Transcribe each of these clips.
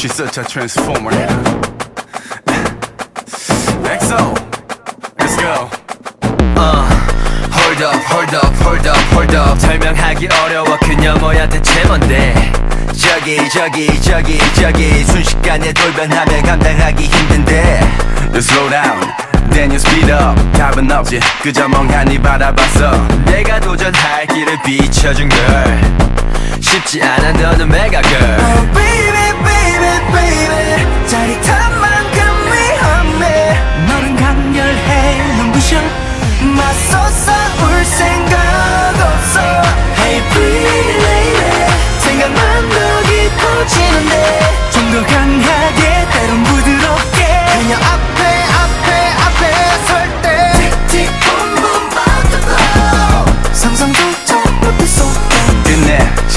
She's such a transformer. EXO, let's go. uh, Hold up, hold up, hold up, hold up 설명하기 어려워 그녀 뭐야 대체 뭔데 저기 저기 저기 저기 순식간에 돌변하며 감당하기 힘든데 You slow down, then you speed up. 답은 없지, 그저 멍하니 바라봤어. 내가 도전할 길을 비춰준 걸 쉽지 않아 너는 메가 girl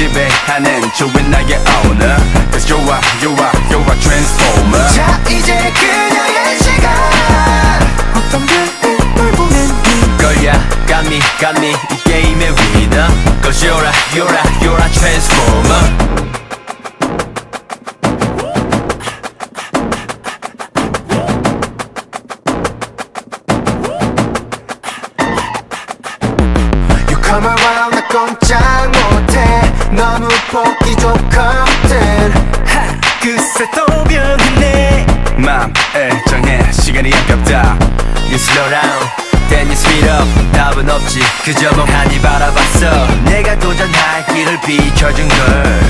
지배하는 좋은 나의 owner. Cause you're a, you're a, you're a transformer. 자 이제 그녀의 시간 어떤 별빛 널 보냈니 걸야 got me got me 이 게임의 winner Cause you're a you're a you're a transformer You come around 나 꼼짝 못해 너무 보기 하, 그새 또 변했네. 맘을 정해, 시간이 아깝다. You slow down then you speed up. 답은 없지 그저 멍하니 바라봤어. 내가 도전할 길을 비춰준 걸.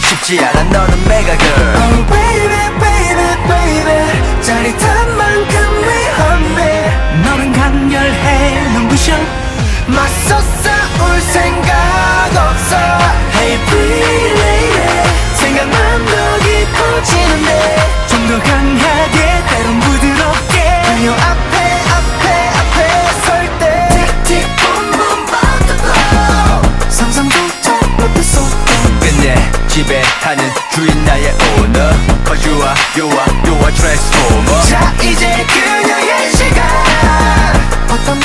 쉽지 않아 너는 메가 girl. Oh baby baby baby. 짜릿한 만큼 위험해. 너는 강렬해 눈부셔. 맞서 싸울 생각 지배하는 주인 나의 Cause you are you are you are transformer 자 이제 그녀의 시간 어떤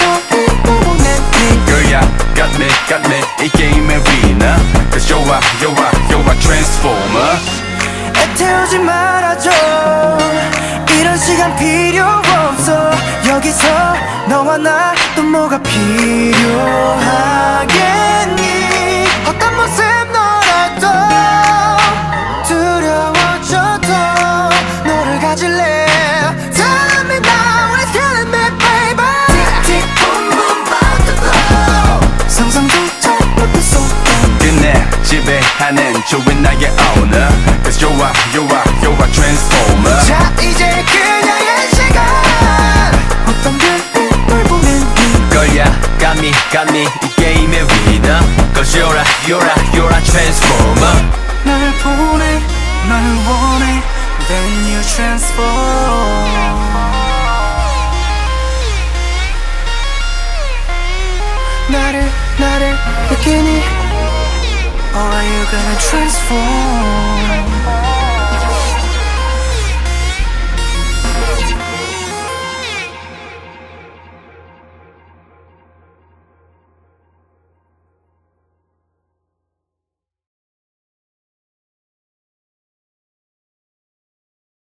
Girl, got me, got me, 이 게임의 winner. Cause you're a, you're a, you're a transformer. 애태우지 말아줘 이런 시간 필요 없어 여기서 너와 나 또 뭐가 필요하겠 지배하는 좋은 나의 owner. Cause you're a, you're a, you're a transformer. 자 이제 그녀의 시간 어떤 별빛 널 보냈니 걸야 got me got me 이 게임의 winner Cause you're a you're a you're a transformer 날 보내 날 원해 Then you transform 나를 나를 느끼니 Or are you gonna transform